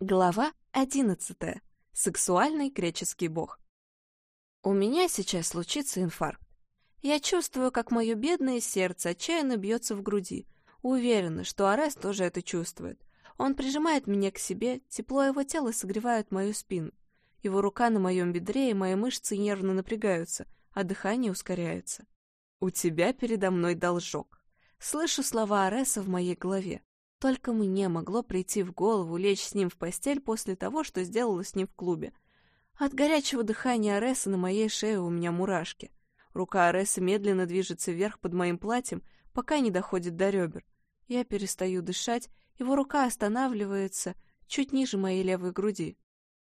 Глава одиннадцатая. Сексуальный греческий бог. У меня сейчас случится инфаркт. Я чувствую, как мое бедное сердце отчаянно бьется в груди. Уверена, что Арес тоже это чувствует. Он прижимает меня к себе, тепло его тела согревает мою спину. Его рука на моем бедре, и мои мышцы нервно напрягаются, а дыхание ускоряется. «У тебя передо мной должок». Слышу слова Ареса в моей голове. Только мне могло прийти в голову лечь с ним в постель после того, что сделала с ним в клубе. От горячего дыхания Ареса на моей шее у меня мурашки. Рука Ареса медленно движется вверх под моим платьем, пока не доходит до ребер. Я перестаю дышать, его рука останавливается чуть ниже моей левой груди.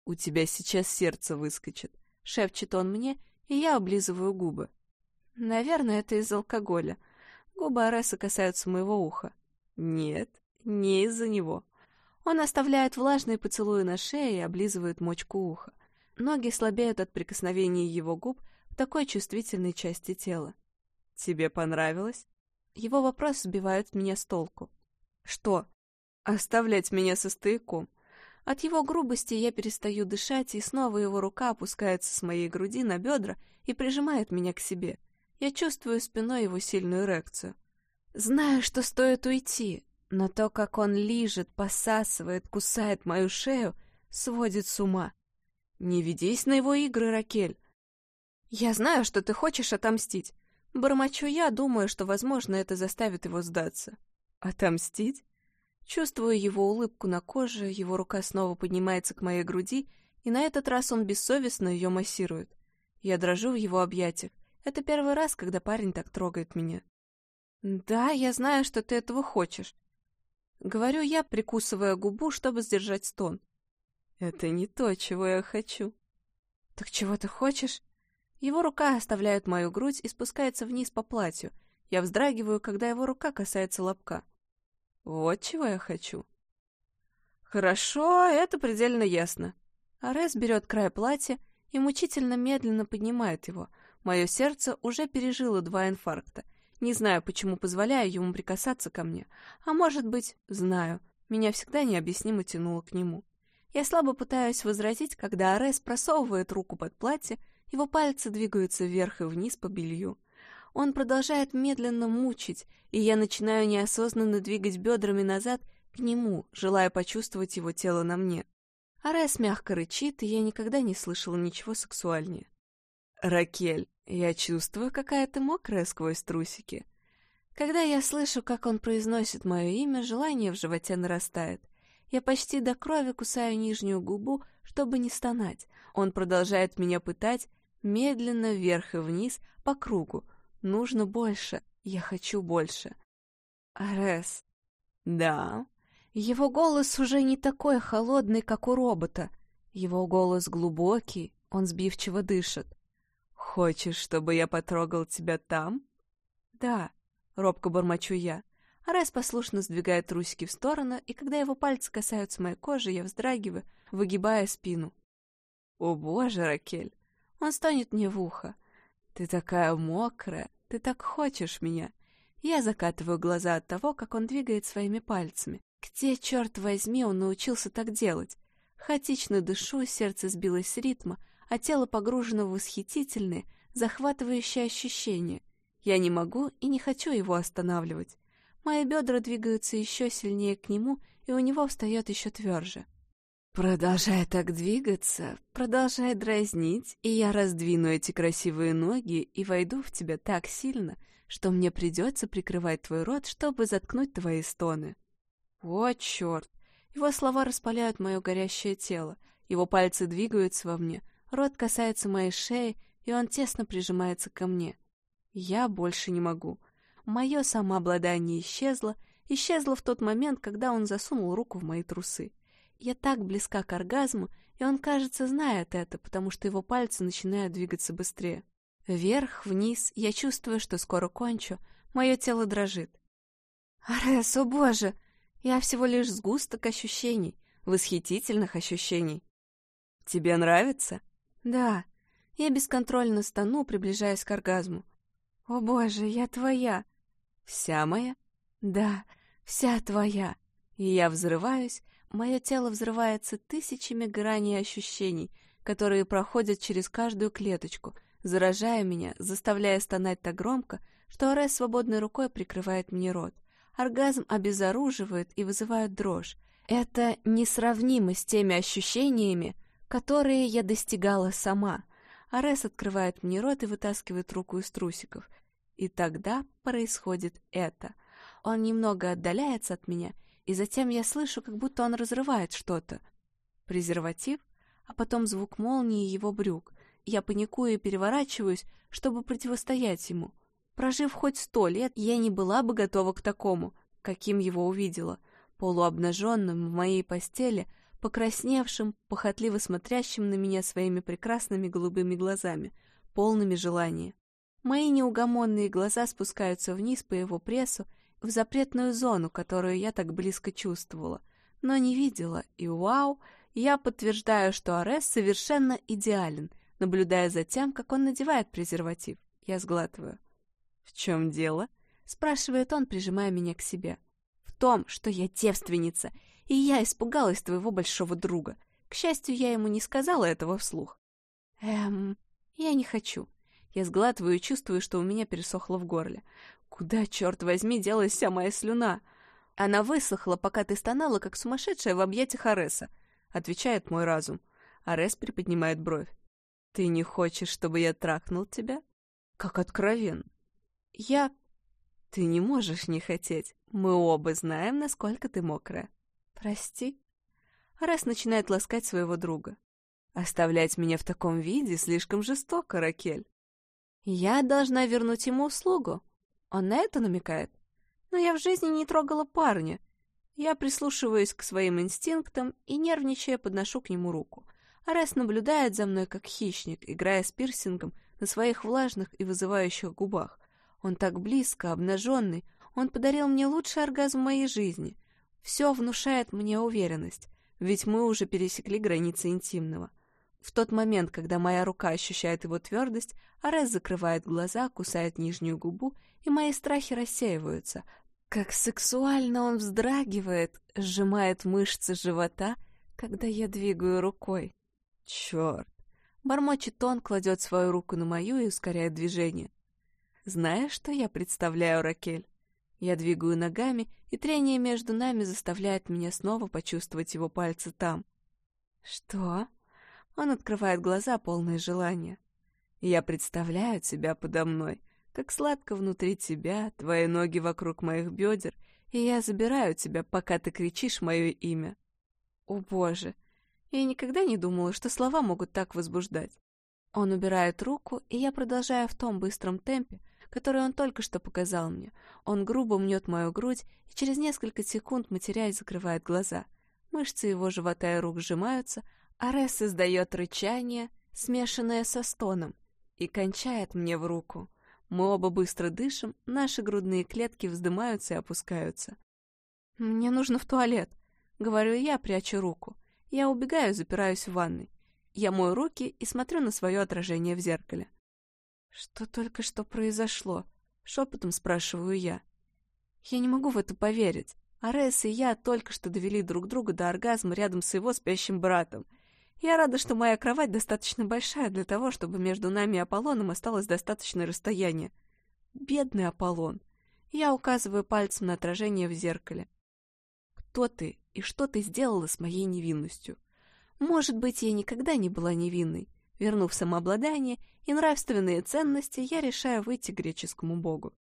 «У тебя сейчас сердце выскочит», — шепчет он мне, и я облизываю губы. Наверное, это из алкоголя. Губы Ареса касаются моего уха. «Нет, не из-за него. Он оставляет влажные поцелуи на шее и облизывает мочку уха. Ноги слабеют от прикосновений его губ в такой чувствительной части тела. «Тебе понравилось?» Его вопрос сбивает меня с толку. «Что?» «Оставлять меня со стояком». От его грубости я перестаю дышать, и снова его рука опускается с моей груди на бедра и прижимает меня к себе. Я чувствую спиной его сильную эрекцию. Знаю, что стоит уйти, но то, как он лижет, посасывает, кусает мою шею, сводит с ума. Не ведись на его игры, Ракель. Я знаю, что ты хочешь отомстить. Бормочу я, думаю, что, возможно, это заставит его сдаться. Отомстить? Чувствую его улыбку на коже, его рука снова поднимается к моей груди, и на этот раз он бессовестно ее массирует. Я дрожу в его объятиях. Это первый раз, когда парень так трогает меня. «Да, я знаю, что ты этого хочешь. Говорю я, прикусывая губу, чтобы сдержать стон. Это не то, чего я хочу. Так чего ты хочешь? Его рука оставляет мою грудь и спускается вниз по платью. Я вздрагиваю, когда его рука касается лобка. Вот чего я хочу. Хорошо, это предельно ясно. Арес берет край платья и мучительно медленно поднимает его. Мое сердце уже пережило два инфаркта — не знаю, почему позволяю ему прикасаться ко мне. А может быть, знаю. Меня всегда необъяснимо тянуло к нему. Я слабо пытаюсь возразить, когда Арес просовывает руку под платье, его пальцы двигаются вверх и вниз по белью. Он продолжает медленно мучить, и я начинаю неосознанно двигать бедрами назад к нему, желая почувствовать его тело на мне. Арес мягко рычит, и я никогда не слышала ничего сексуальнее. «Ракель, я чувствую, какая ты мокрая сквозь трусики. Когда я слышу, как он произносит мое имя, желание в животе нарастает. Я почти до крови кусаю нижнюю губу, чтобы не стонать. Он продолжает меня пытать, медленно вверх и вниз, по кругу. Нужно больше, я хочу больше. Арес. Да. Его голос уже не такой холодный, как у робота. Его голос глубокий, он сбивчиво дышит. «Хочешь, чтобы я потрогал тебя там?» «Да», — робко бормочу я. Арес послушно сдвигает трусики в сторону, и когда его пальцы касаются моей кожи, я вздрагиваю, выгибая спину. «О боже, Ракель!» Он стонет мне в ухо. «Ты такая мокрая, ты так хочешь меня!» Я закатываю глаза от того, как он двигает своими пальцами. Где, черт возьми, он научился так делать? Хаотично дышу, сердце сбилось с ритма, а тело погружено в восхитительные, захватывающие ощущения. Я не могу и не хочу его останавливать. Мои бедра двигаются еще сильнее к нему, и у него встает еще тверже. Продолжай так двигаться, продолжай дразнить, и я раздвину эти красивые ноги и войду в тебя так сильно, что мне придется прикрывать твой рот, чтобы заткнуть твои стоны. О, черт! Его слова распаляют мое горящее тело, его пальцы двигаются во мне, Рот касается моей шеи, и он тесно прижимается ко мне. Я больше не могу. Мое самообладание исчезло, исчезло в тот момент, когда он засунул руку в мои трусы. Я так близка к оргазму, и он, кажется, знает это, потому что его пальцы начинают двигаться быстрее. Вверх, вниз, я чувствую, что скоро кончу, мое тело дрожит. «Арес, о боже! Я всего лишь сгусток ощущений, восхитительных ощущений. Тебе нравится?» Да, я бесконтрольно стану, приближаясь к оргазму. О боже, я твоя. Вся моя? Да, вся твоя. И я взрываюсь, Мое тело взрывается тысячами граней ощущений, которые проходят через каждую клеточку, заражая меня, заставляя стонать так громко, что Арес свободной рукой прикрывает мне рот. Оргазм обезоруживает и вызывает дрожь. Это несравнимо с теми ощущениями, которые я достигала сама. Арес открывает мне рот и вытаскивает руку из трусиков. И тогда происходит это. Он немного отдаляется от меня, и затем я слышу, как будто он разрывает что-то. Презерватив, а потом звук молнии его брюк. Я паникую и переворачиваюсь, чтобы противостоять ему. Прожив хоть сто лет, я не была бы готова к такому, каким его увидела. Полуобнаженным в моей постели, покрасневшим, похотливо смотрящим на меня своими прекрасными голубыми глазами, полными желания. Мои неугомонные глаза спускаются вниз по его прессу в запретную зону, которую я так близко чувствовала, но не видела, и вау, я подтверждаю, что Арес совершенно идеален, наблюдая за тем, как он надевает презерватив. Я сглатываю. «В чем дело?» — спрашивает он, прижимая меня к себе. «В том, что я девственница, и я испугалась твоего большого друга. К счастью, я ему не сказала этого вслух». «Эм, я не хочу». Я сглатываю и чувствую, что у меня пересохло в горле. Куда, черт возьми, делась вся моя слюна? Она высохла, пока ты стонала, как сумасшедшая в объятиях Ареса, — отвечает мой разум. Арес приподнимает бровь. Ты не хочешь, чтобы я трахнул тебя? Как откровенно. Я... Ты не можешь не хотеть. Мы оба знаем, насколько ты мокрая. Прости. Арес начинает ласкать своего друга. Оставлять меня в таком виде слишком жестоко, Ракель. Я должна вернуть ему услугу. Он на это намекает. Но я в жизни не трогала парня. Я прислушиваюсь к своим инстинктам и, нервничая, подношу к нему руку. Арес наблюдает за мной, как хищник, играя с пирсингом на своих влажных и вызывающих губах. Он так близко, обнаженный. Он подарил мне лучший оргазм в моей жизни. Все внушает мне уверенность, ведь мы уже пересекли границы интимного. В тот момент, когда моя рука ощущает его твердость, Арес закрывает глаза, кусает нижнюю губу, и мои страхи рассеиваются. Как сексуально он вздрагивает, сжимает мышцы живота, когда я двигаю рукой. Черт! Бормочет он, кладет свою руку на мою и ускоряет движение. Знаешь, что я представляю, Ракель? Я двигаю ногами, и трение между нами заставляет меня снова почувствовать его пальцы там. Что? Он открывает глаза, полные желания. Я представляю тебя подо мной, как сладко внутри тебя, твои ноги вокруг моих бедер, и я забираю тебя, пока ты кричишь мое имя. О, Боже! Я никогда не думала, что слова могут так возбуждать. Он убирает руку, и я продолжаю в том быстром темпе, который он только что показал мне. Он грубо мнет мою грудь, и через несколько секунд, матерясь, закрывает глаза. Мышцы его живота и рук сжимаются, Арес издает рычание, смешанное со стоном, и кончает мне в руку. Мы оба быстро дышим, наши грудные клетки вздымаются и опускаются. «Мне нужно в туалет», — говорю я, прячу руку. Я убегаю, запираюсь в ванной. Я мою руки и смотрю на свое отражение в зеркале. «Что только что произошло?» — шепотом спрашиваю я. Я не могу в это поверить. Арес и я только что довели друг друга до оргазма рядом с его спящим братом — я рада, что моя кровать достаточно большая для того, чтобы между нами и Аполлоном осталось достаточное расстояние. Бедный Аполлон. Я указываю пальцем на отражение в зеркале. Кто ты и что ты сделала с моей невинностью? Может быть, я никогда не была невинной. Вернув самообладание и нравственные ценности, я решаю выйти к греческому богу.